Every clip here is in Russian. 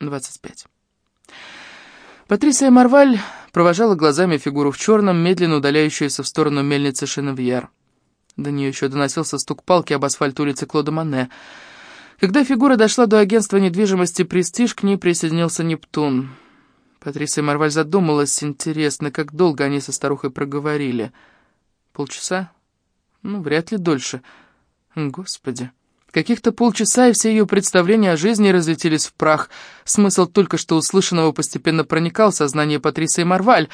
25. Патрисия Марваль провожала глазами фигуру в черном, медленно удаляющуюся в сторону мельницы Шеневьер. До нее еще доносился стук палки об асфальт улицы Клода Мане. Когда фигура дошла до агентства недвижимости «Престиж», к ней присоединился Нептун. Патрисия Марваль задумалась, интересно, как долго они со старухой проговорили. Полчаса? Ну, вряд ли дольше. Господи. Каких-то полчаса, и все ее представления о жизни разлетелись в прах. Смысл только что услышанного постепенно проникал в сознание Патриции Марваль.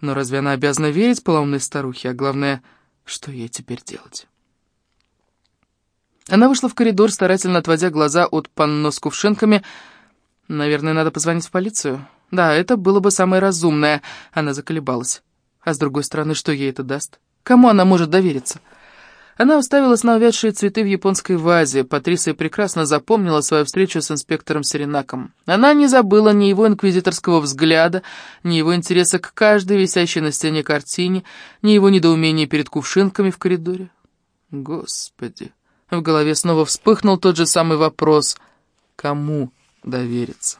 Но разве она обязана верить полоумной старухе? А главное, что ей теперь делать? Она вышла в коридор, старательно отводя глаза от панно с кувшинками. Наверное, надо позвонить в полицию. Да, это было бы самое разумное. Она заколебалась. А с другой стороны, что ей это даст? Кому она может довериться? Она уставилась на увядшие цветы в японской вазе. Патрисия прекрасно запомнила свою встречу с инспектором Серенаком. Она не забыла ни его инквизиторского взгляда, ни его интереса к каждой висящей на стене картине, ни его недоумения перед кувшинками в коридоре. Господи! В голове снова вспыхнул тот же самый вопрос. Кому довериться?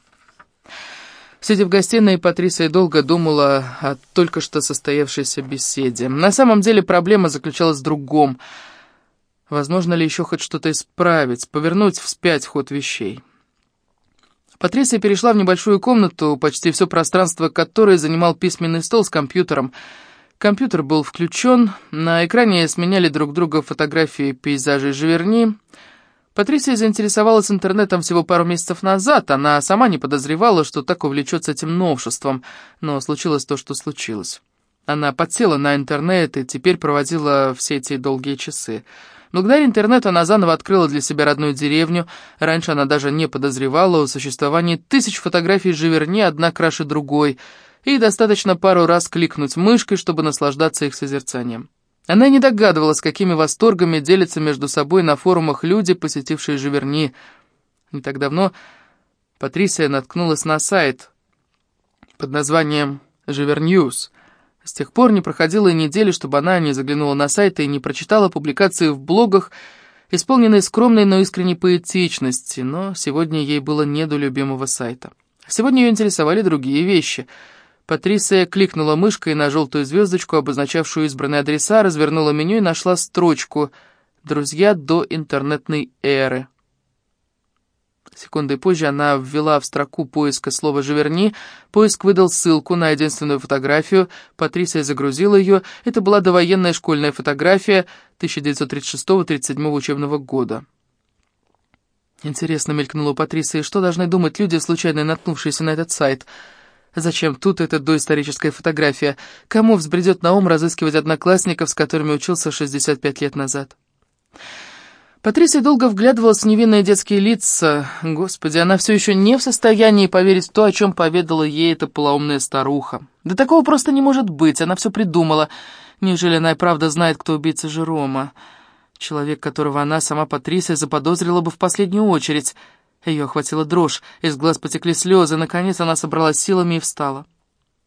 Сидя в гостиной, Патрисия долго думала о только что состоявшейся беседе. На самом деле проблема заключалась в другом. Возможно ли еще хоть что-то исправить, повернуть вспять ход вещей? Патрисия перешла в небольшую комнату, почти все пространство которой занимал письменный стол с компьютером. Компьютер был включен, на экране сменяли друг друга фотографии пейзажей Живерни, Патрисия заинтересовалась интернетом всего пару месяцев назад. Она сама не подозревала, что так увлечется этим новшеством, но случилось то, что случилось. Она подсела на интернет и теперь проводила все эти долгие часы. Благодаря интернету она заново открыла для себя родную деревню. Раньше она даже не подозревала о существовании тысяч фотографий Живерни, одна краше другой, и достаточно пару раз кликнуть мышкой, чтобы наслаждаться их созерцанием. Она не догадывалась, какими восторгами делятся между собой на форумах люди, посетившие Живерни. Не так давно Патрисия наткнулась на сайт под названием «Живерньюз». С тех пор не проходило и недели, чтобы она не заглянула на сайт и не прочитала публикации в блогах, исполненные скромной, но искренней поэтичности, но сегодня ей было не до любимого сайта. Сегодня ее интересовали другие вещи — Патрисия кликнула мышкой на желтую звездочку, обозначавшую избранные адреса, развернула меню и нашла строчку «Друзья до интернетной эры». Секундой позже она ввела в строку поиска слово «Живерни». Поиск выдал ссылку на единственную фотографию. Патрисия загрузила ее. Это была довоенная школьная фотография 1936-37 учебного года. Интересно, мелькнула Патрисия, что должны думать люди, случайно наткнувшиеся на этот сайт – Зачем тут эта доисторическая фотография? Кому взбредет на ум разыскивать одноклассников, с которыми учился 65 лет назад? Патрисия долго вглядывалась в невинные детские лица. Господи, она все еще не в состоянии поверить в то, о чем поведала ей эта полоумная старуха. Да такого просто не может быть, она все придумала. Неужели она и правда знает, кто убийца Жерома? Человек, которого она, сама Патрисия, заподозрила бы в последнюю очередь — ее охватила дрожь, из глаз потекли слезы, наконец она собралась силами и встала.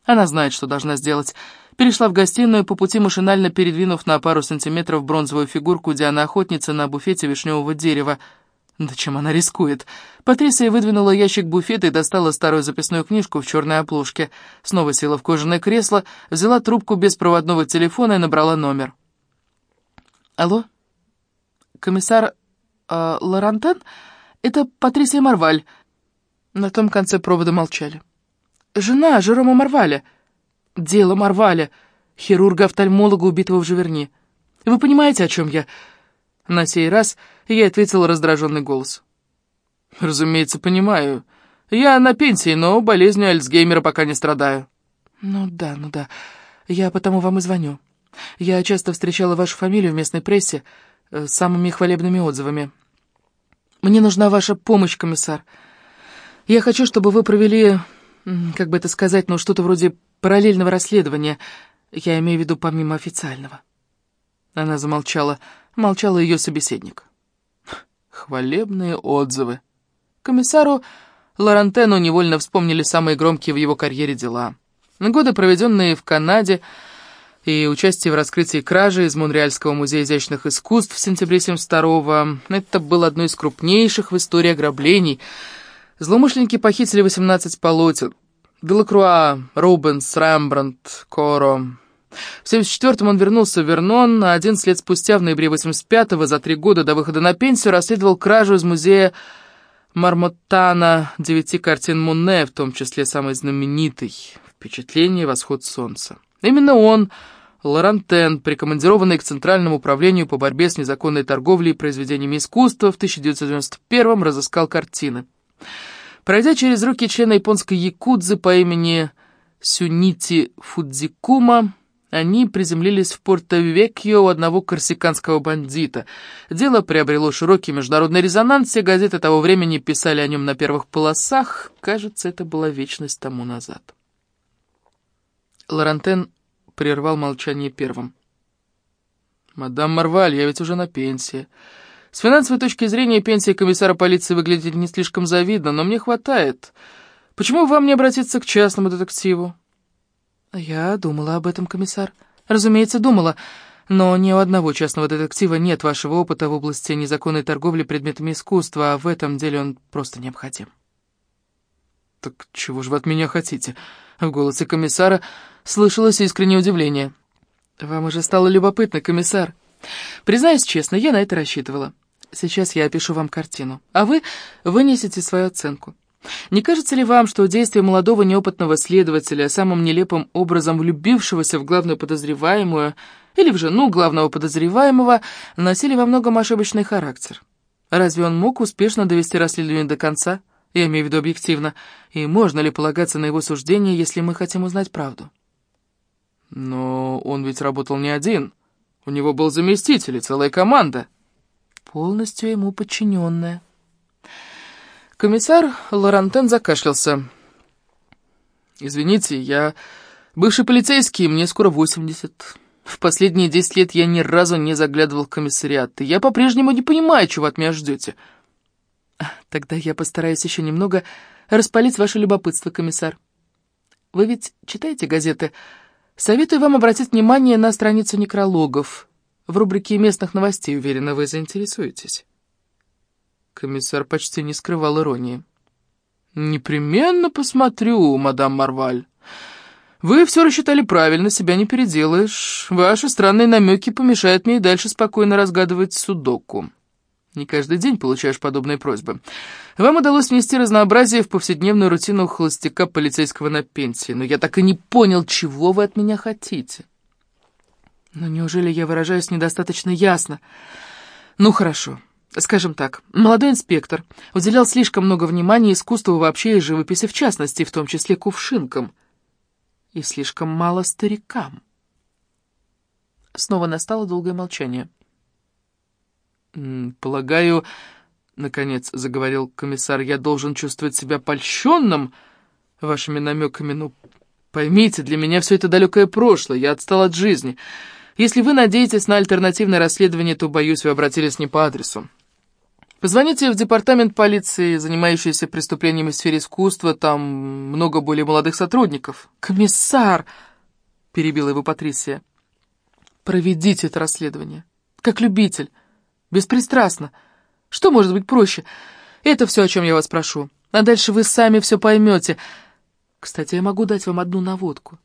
Она знает, что должна сделать. Перешла в гостиную, по пути машинально передвинув на пару сантиметров бронзовую фигурку Дианы Охотницы на буфете вишневого дерева. Да чем она рискует? Патрисия выдвинула ящик буфета и достала старую записную книжку в черной обложке. Снова села в кожаное кресло, взяла трубку беспроводного телефона и набрала номер. «Алло? Комиссар э, Лорантен?» Это Патрисия Марваль». На том конце провода молчали. «Жена Жерома Марваля». «Дело Марваля, хирурга-офтальмолога, убитого в Живерни. Вы понимаете, о чем я?» На сей раз я ответил раздраженный голос. «Разумеется, понимаю. Я на пенсии, но болезнью Альцгеймера пока не страдаю». «Ну да, ну да. Я потому вам и звоню. Я часто встречала вашу фамилию в местной прессе э, с самыми хвалебными отзывами. Мне нужна ваша помощь, комиссар. Я хочу, чтобы вы провели, как бы это сказать, ну, что-то вроде параллельного расследования. Я имею в виду помимо официального». Она замолчала. Молчал ее собеседник. Хвалебные отзывы. Комиссару Лорантену невольно вспомнили самые громкие в его карьере дела. Годы, проведенные в Канаде, и участие в раскрытии кражи из Монреальского музея изящных искусств в сентябре 72-го. Это было одно из крупнейших в истории ограблений. Злоумышленники похитили 18 полотен. Делакруа, Рубенс, Рембрандт, Коро. В 74-м он вернулся в Вернон, а 11 лет спустя, в ноябре 85-го, за три года до выхода на пенсию, расследовал кражу из музея Мармотана девяти картин Муне, в том числе самой знаменитой «Впечатление. Восход солнца». Именно он, Лорантен, прикомандированный к Центральному управлению по борьбе с незаконной торговлей произведениями искусства, в 1991-м разыскал картины. Пройдя через руки члена японской якудзы по имени Сюнити Фудзикума, они приземлились в Порто-Векьо у одного корсиканского бандита. Дело приобрело широкий международный резонанс, все газеты того времени писали о нем на первых полосах. Кажется, это была вечность тому назад. Лорантен прервал молчание первым. «Мадам Марваль, я ведь уже на пенсии. С финансовой точки зрения пенсия комиссара полиции выглядит не слишком завидно, но мне хватает. Почему вам не обратиться к частному детективу?» «Я думала об этом, комиссар. Разумеется, думала. Но ни у одного частного детектива нет вашего опыта в области незаконной торговли предметами искусства, а в этом деле он просто необходим». «Так чего же вы от меня хотите?» В голосе комиссара слышалось искреннее удивление. «Вам уже стало любопытно, комиссар. Признаюсь честно, я на это рассчитывала. Сейчас я опишу вам картину, а вы вынесете свою оценку. Не кажется ли вам, что действия молодого неопытного следователя, самым нелепым образом влюбившегося в главную подозреваемую или в жену главного подозреваемого, носили во многом ошибочный характер? Разве он мог успешно довести расследование до конца? Я имею в виду объективно. И можно ли полагаться на его суждение, если мы хотим узнать правду? Но он ведь работал не один. У него был заместитель и целая команда. Полностью ему подчиненная. Комиссар Лорантен закашлялся. «Извините, я бывший полицейский, мне скоро 80. В последние 10 лет я ни разу не заглядывал в комиссариат, и я по-прежнему не понимаю, чего от меня ждете». «Тогда я постараюсь еще немного распалить ваше любопытство, комиссар. Вы ведь читаете газеты? Советую вам обратить внимание на страницу некрологов. В рубрике местных новостей, уверена, вы заинтересуетесь». Комиссар почти не скрывал иронии. «Непременно посмотрю, мадам Марваль. Вы все рассчитали правильно, себя не переделаешь. Ваши странные намеки помешают мне и дальше спокойно разгадывать судоку. Не каждый день получаешь подобные просьбы. Вам удалось внести разнообразие в повседневную рутину холостяка полицейского на пенсии, но я так и не понял, чего вы от меня хотите». «Но неужели я выражаюсь недостаточно ясно?» «Ну, хорошо». Скажем так, молодой инспектор уделял слишком много внимания искусству вообще и живописи в частности, в том числе кувшинкам. И слишком мало старикам. Снова настало долгое молчание. «Полагаю, — наконец заговорил комиссар, — я должен чувствовать себя польщенным вашими намеками. Ну, поймите, для меня все это далекое прошлое, я отстал от жизни. Если вы надеетесь на альтернативное расследование, то, боюсь, вы обратились не по адресу. Позвоните в департамент полиции, занимающийся преступлениями в сфере искусства, там много более молодых сотрудников. «Комиссар!» — перебила его Патрисия. «Проведите это расследование. Как любитель. Беспристрастно. Что может быть проще? Это все, о чем я вас прошу. А дальше вы сами все поймете. Кстати, я могу дать вам одну наводку.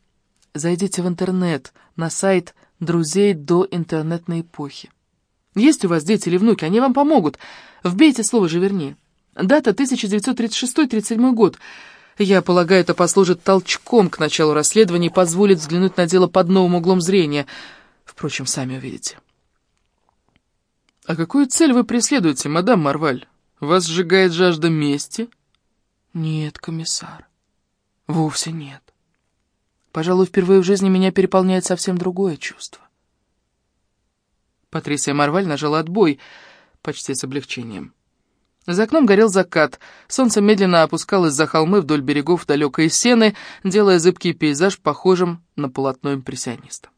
Зайдите в интернет, на сайт «Друзей до интернетной эпохи». Есть у вас дети или внуки, они вам помогут. Вбейте слово же вернее. Дата 1936-37 год. Я полагаю, это послужит толчком к началу расследования и позволит взглянуть на дело под новым углом зрения. Впрочем, сами увидите. «А какую цель вы преследуете, мадам Марваль? Вас сжигает жажда мести?» «Нет, комиссар, вовсе нет. Пожалуй, впервые в жизни меня переполняет совсем другое чувство. Патрисия Марваль нажала отбой, почти с облегчением. За окном горел закат, солнце медленно опускалось за холмы вдоль берегов далекой сены, делая зыбкий пейзаж похожим на полотно импрессиониста.